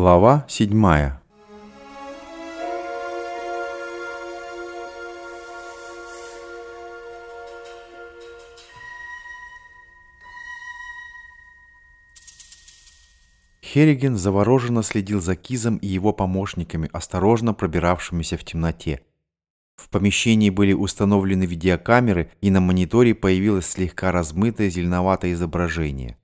Глава 7 Херриген завороженно следил за Кизом и его помощниками, осторожно пробиравшимися в темноте. В помещении были установлены видеокамеры, и на мониторе появилось слегка размытое зеленоватое изображение.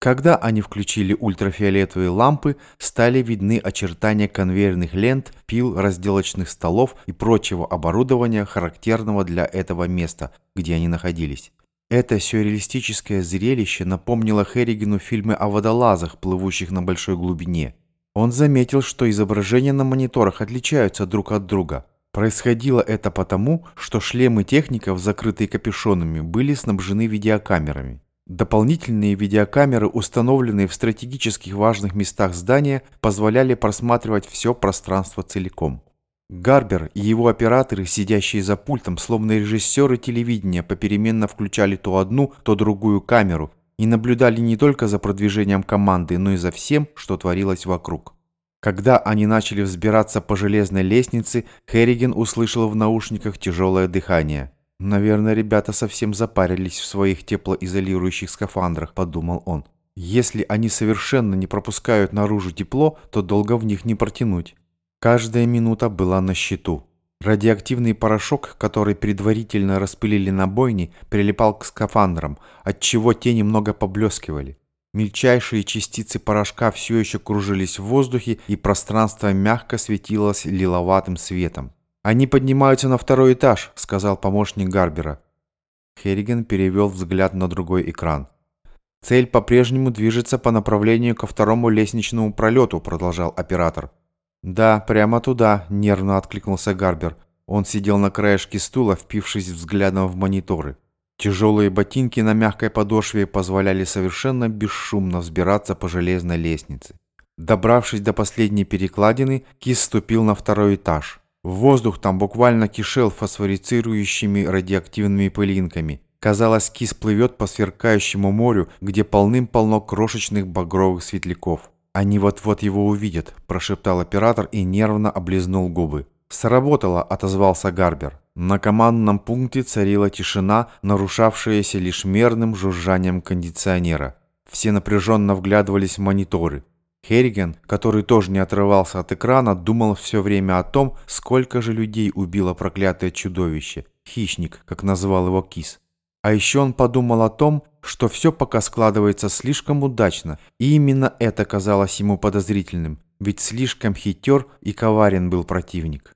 Когда они включили ультрафиолетовые лампы, стали видны очертания конвейерных лент, пил, разделочных столов и прочего оборудования, характерного для этого места, где они находились. Это сюрреалистическое зрелище напомнило Херригену фильмы о водолазах, плывущих на большой глубине. Он заметил, что изображения на мониторах отличаются друг от друга. Происходило это потому, что шлемы техников, закрытые капюшонами, были снабжены видеокамерами. Дополнительные видеокамеры, установленные в стратегических важных местах здания, позволяли просматривать все пространство целиком. Гарбер и его операторы, сидящие за пультом, словно режиссеры телевидения, попеременно включали то одну, то другую камеру и наблюдали не только за продвижением команды, но и за всем, что творилось вокруг. Когда они начали взбираться по железной лестнице, Херриген услышал в наушниках тяжелое дыхание – «Наверное, ребята совсем запарились в своих теплоизолирующих скафандрах», – подумал он. «Если они совершенно не пропускают наружу тепло, то долго в них не протянуть». Каждая минута была на счету. Радиоактивный порошок, который предварительно распылили на бойне, прилипал к скафандрам, отчего те немного поблескивали. Мельчайшие частицы порошка все еще кружились в воздухе, и пространство мягко светилось лиловатым светом. «Они поднимаются на второй этаж», — сказал помощник Гарбера. Херриген перевел взгляд на другой экран. «Цель по-прежнему движется по направлению ко второму лестничному пролету», — продолжал оператор. «Да, прямо туда», — нервно откликнулся Гарбер. Он сидел на краешке стула, впившись взглядом в мониторы. Тяжелые ботинки на мягкой подошве позволяли совершенно бесшумно взбираться по железной лестнице. Добравшись до последней перекладины, Кис ступил на второй этаж. Воздух там буквально кишел фосфорицирующими радиоактивными пылинками. Казалось, кис плывет по сверкающему морю, где полным-полно крошечных багровых светляков. «Они вот-вот его увидят», – прошептал оператор и нервно облизнул губы. «Сработало», – отозвался Гарбер. На командном пункте царила тишина, нарушавшаяся лишь мерным жужжанием кондиционера. Все напряженно вглядывались в мониторы. Херриген, который тоже не отрывался от экрана, думал все время о том, сколько же людей убило проклятое чудовище, хищник, как назвал его Кис. А еще он подумал о том, что все пока складывается слишком удачно, и именно это казалось ему подозрительным, ведь слишком хитер и коварен был противник.